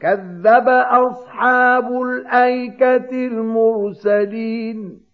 كَذَّبَ أَصْحَابُ الْأَيْكَةِ الْمُرْسَلِينَ.